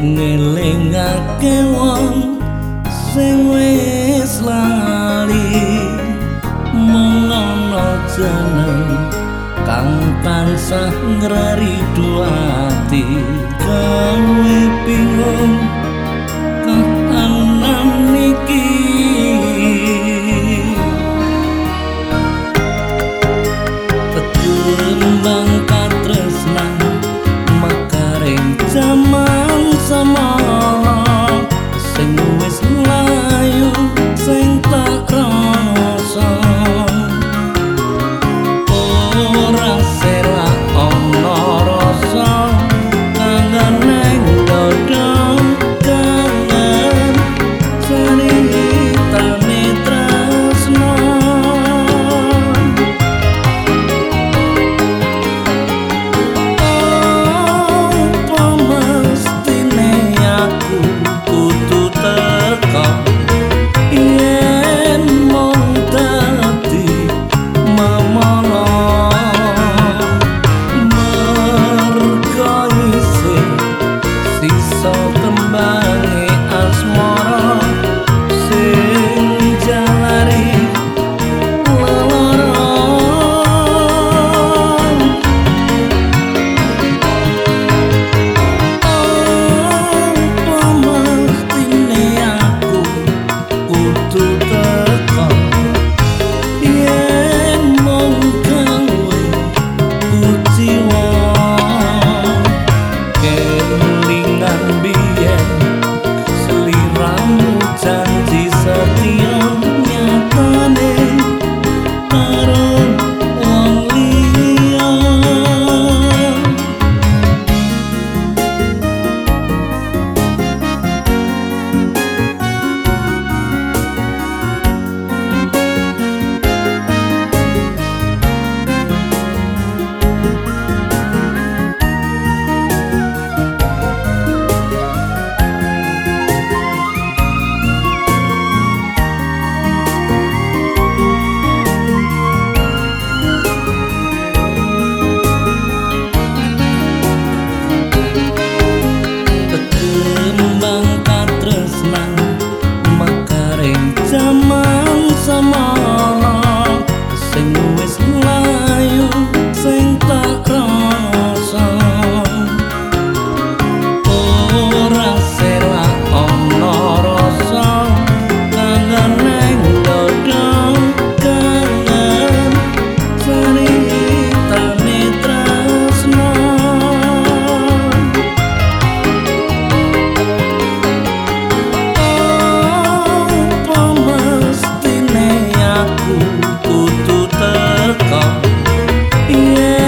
ngelingake wong sing wis lali mung mengono jeneng kang tansah ngrari duati kang bingung Yeah